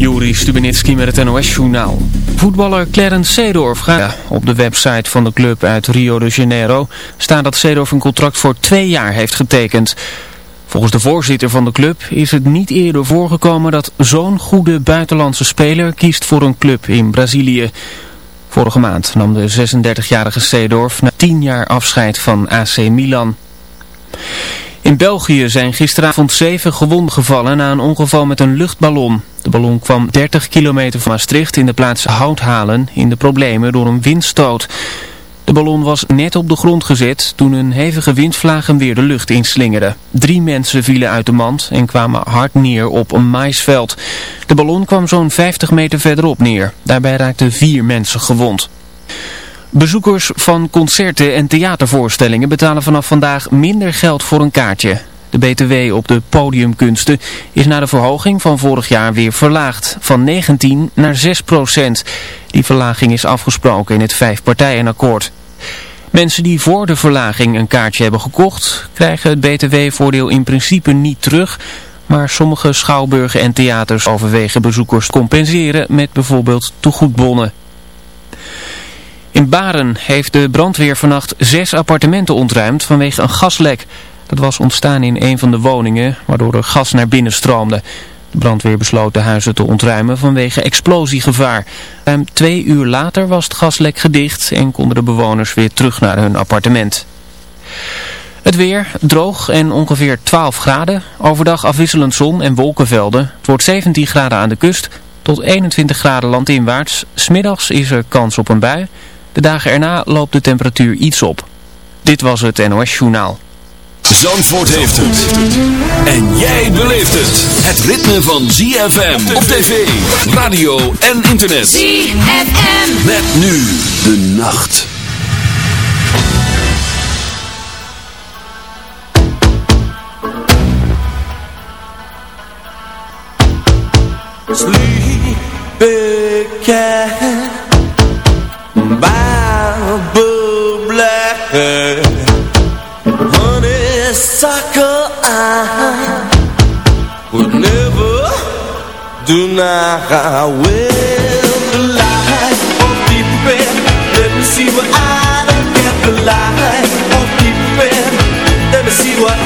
Juri Stubenitski met het NOS-journaal. Voetballer Clarence Seedorf gaat op de website van de club uit Rio de Janeiro staat dat Seedorf een contract voor twee jaar heeft getekend. Volgens de voorzitter van de club is het niet eerder voorgekomen dat zo'n goede buitenlandse speler kiest voor een club in Brazilië. Vorige maand nam de 36-jarige Seedorf na 10 jaar afscheid van AC Milan. In België zijn gisteravond zeven gewonden gevallen na een ongeval met een luchtballon. De ballon kwam 30 kilometer van Maastricht in de plaats Houthalen in de problemen door een windstoot. De ballon was net op de grond gezet toen een hevige windvlaag hem weer de lucht inslingerde. Drie mensen vielen uit de mand en kwamen hard neer op een maisveld. De ballon kwam zo'n 50 meter verderop neer. Daarbij raakten vier mensen gewond. Bezoekers van concerten en theatervoorstellingen betalen vanaf vandaag minder geld voor een kaartje. De BTW op de podiumkunsten is na de verhoging van vorig jaar weer verlaagd, van 19 naar 6 procent. Die verlaging is afgesproken in het vijfpartijenakkoord. Mensen die voor de verlaging een kaartje hebben gekocht, krijgen het BTW-voordeel in principe niet terug... Maar sommige schouwburgen en theaters overwegen bezoekers compenseren met bijvoorbeeld toegoedbonnen. In Baren heeft de brandweer vannacht zes appartementen ontruimd vanwege een gaslek. Dat was ontstaan in een van de woningen, waardoor er gas naar binnen stroomde. De brandweer besloot de huizen te ontruimen vanwege explosiegevaar. Ruim twee uur later was het gaslek gedicht en konden de bewoners weer terug naar hun appartement. Het weer, droog en ongeveer 12 graden. Overdag afwisselend zon en wolkenvelden. Het wordt 17 graden aan de kust tot 21 graden landinwaarts. Smiddags is er kans op een bui. De dagen erna loopt de temperatuur iets op. Dit was het NOS Journaal. Zandvoort heeft het. En jij beleeft het. Het ritme van ZFM op tv, radio en internet. ZFM. Met nu de nacht. Sleepy cat deny Well, the light of deep red Let me see what I don't get The light of deep red Let me see what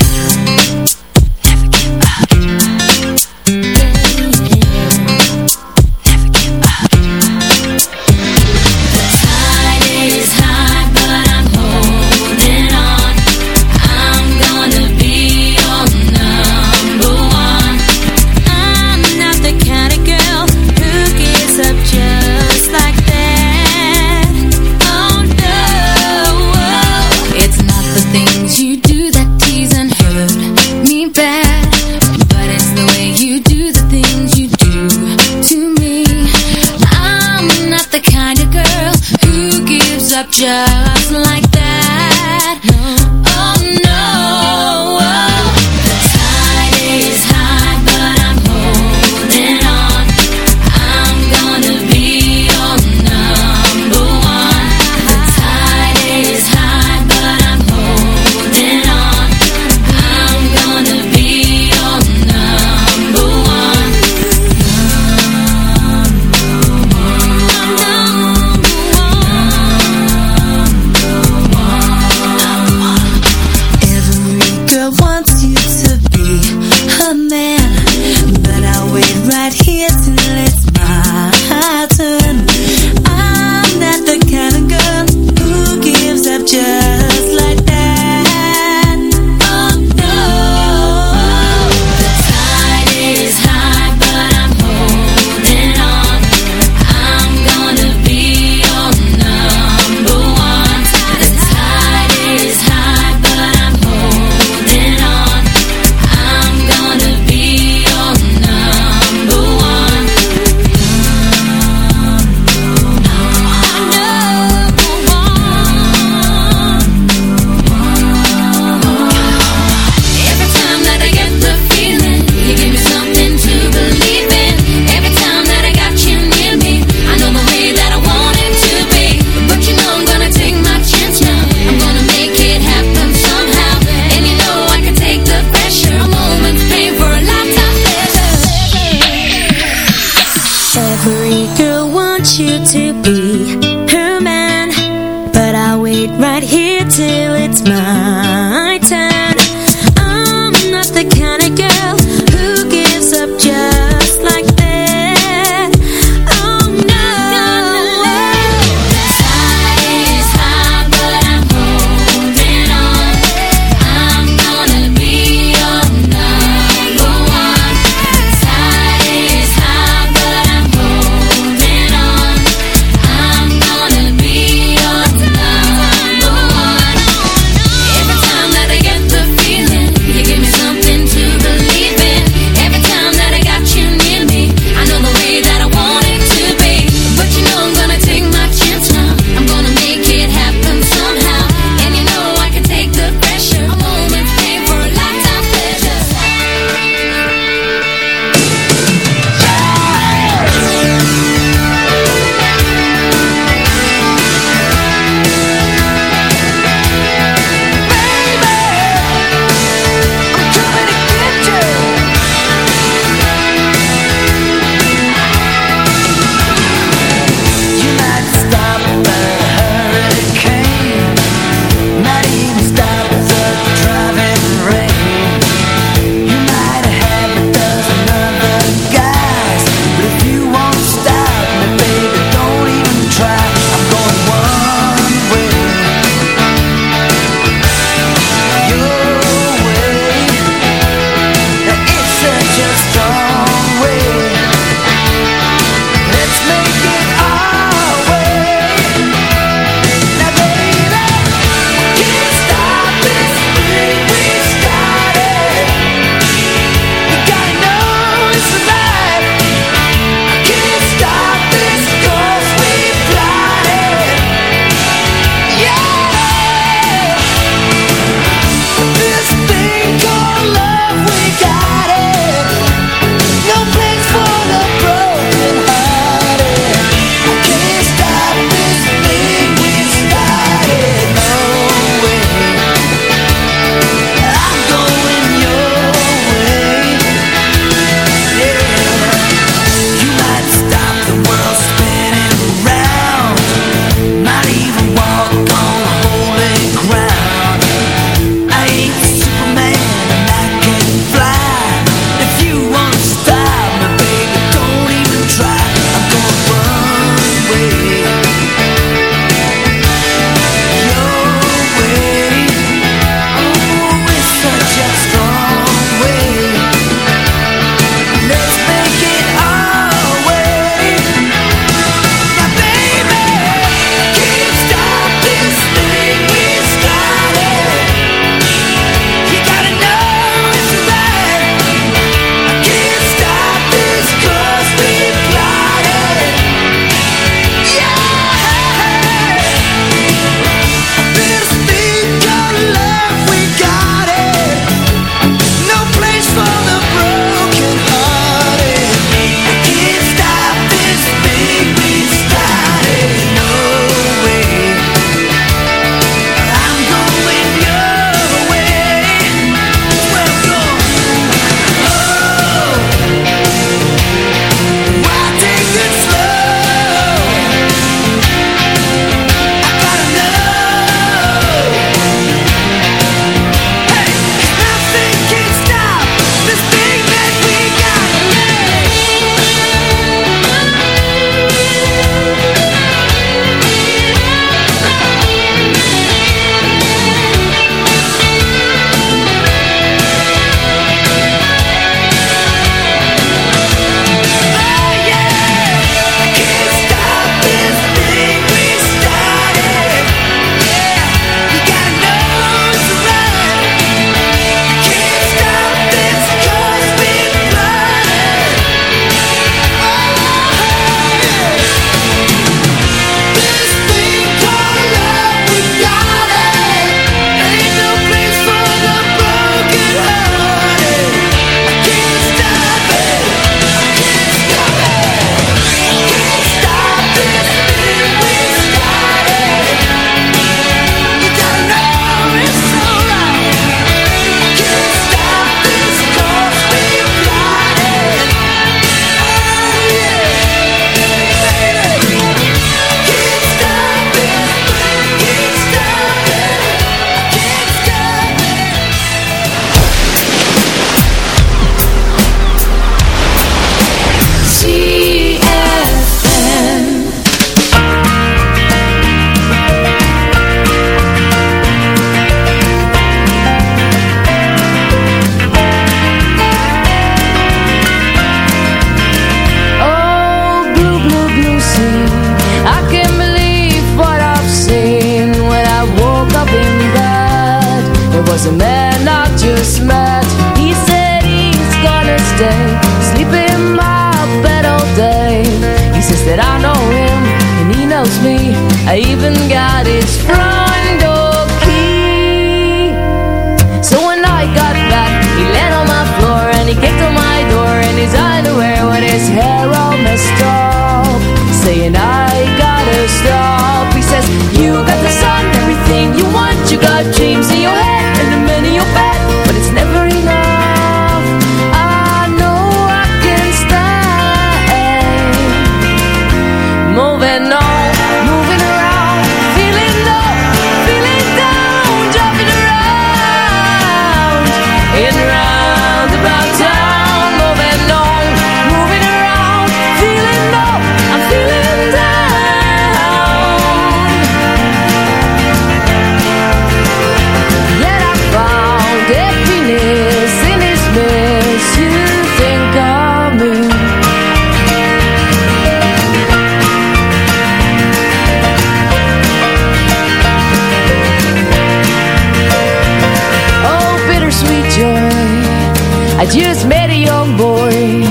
I just met a young boy.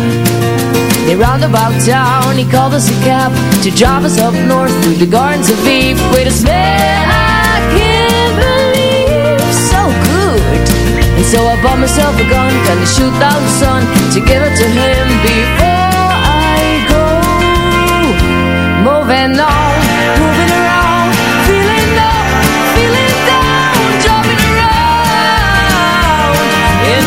They round about town. He called us a cab To drive us up north Through the gardens of Eve. With a smell I can't believe So good. And so I bought myself a gun Gonna shoot down the sun To give it to him Before I go. Moving on Moving around Feeling up Feeling down around And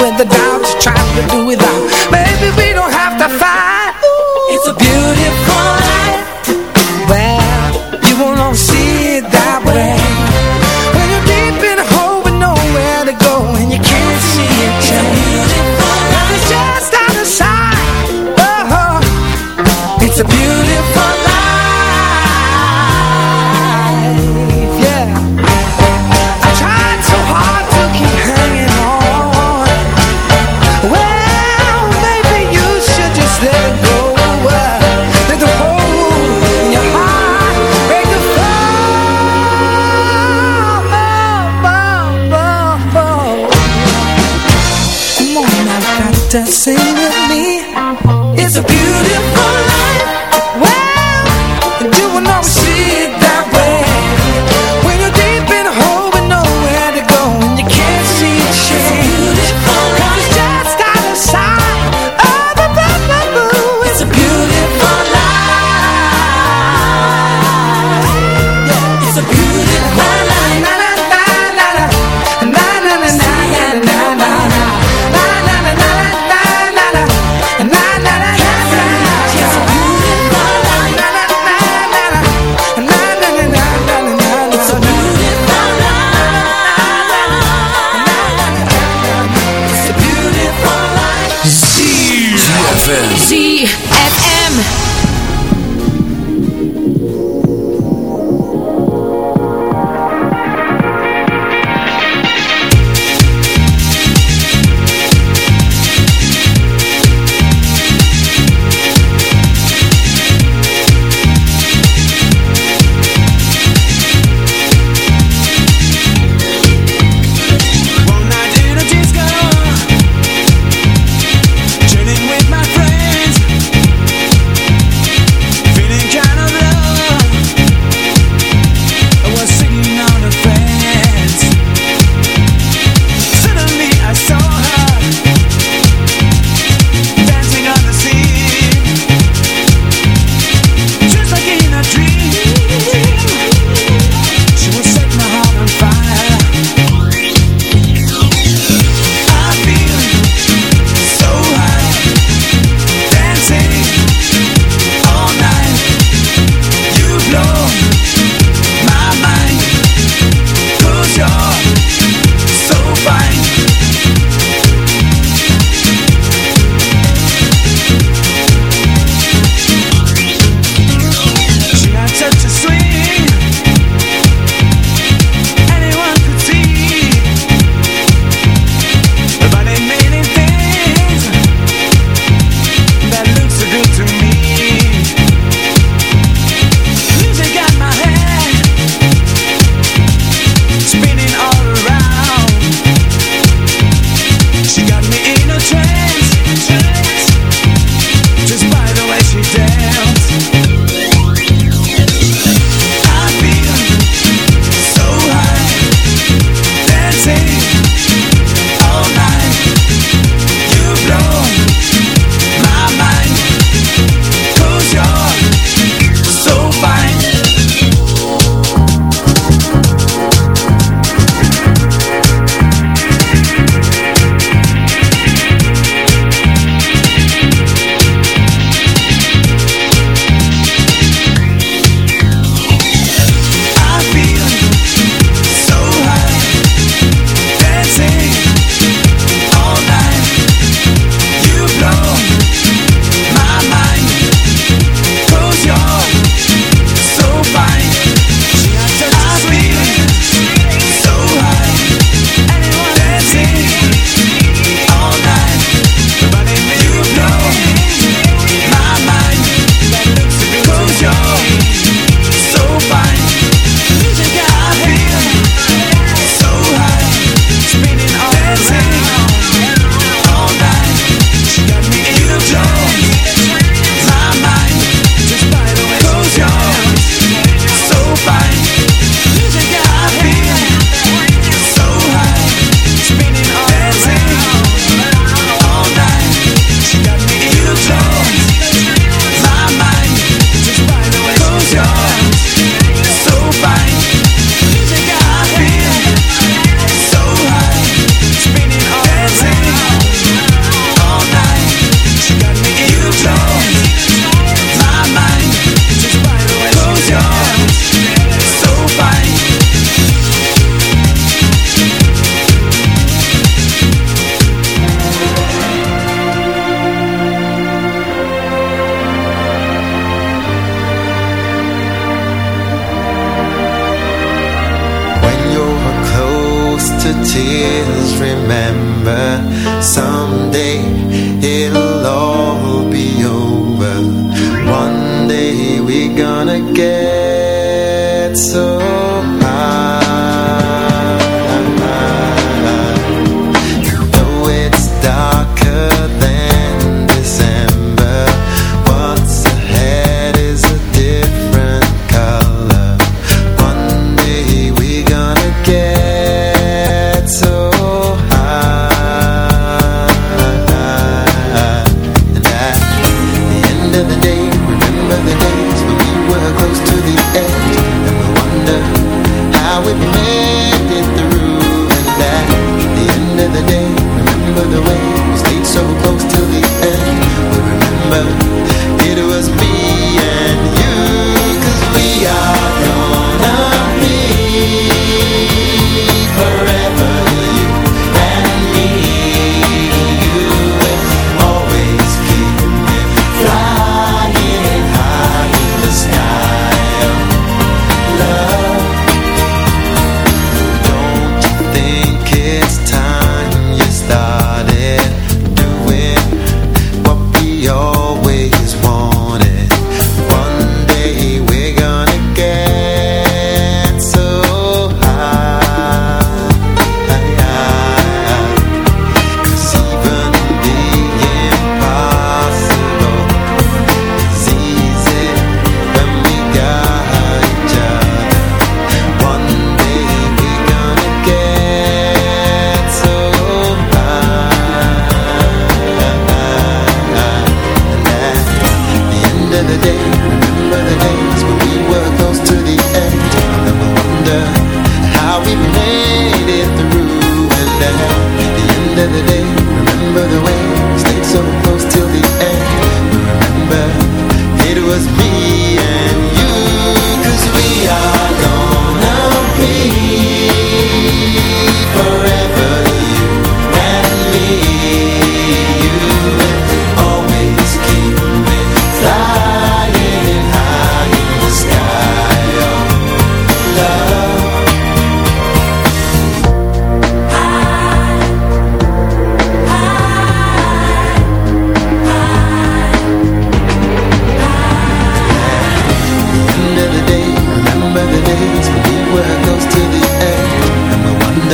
with the doubt, you to do without to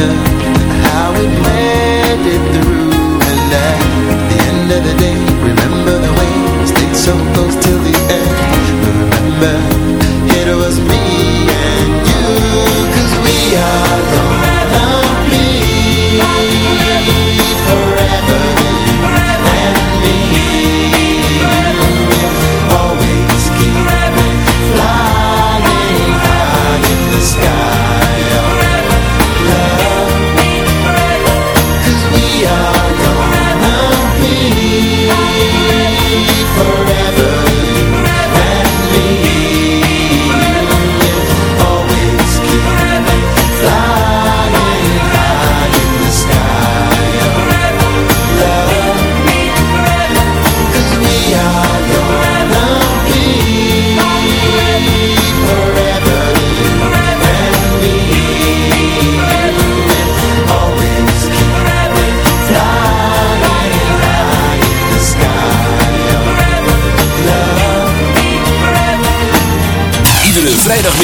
better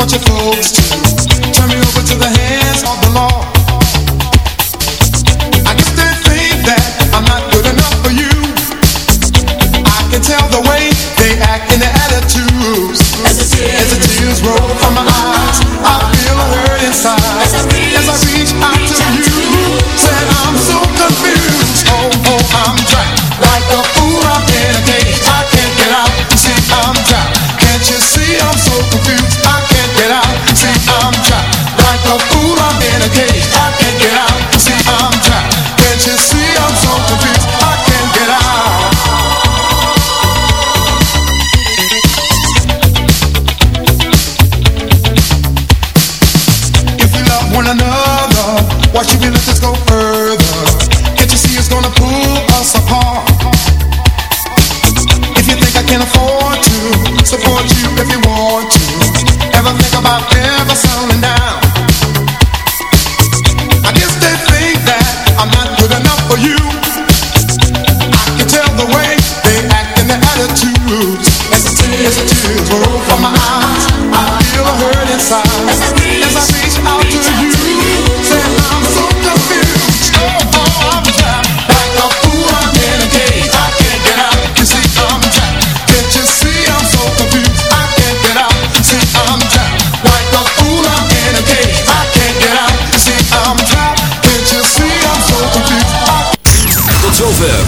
what your folks do.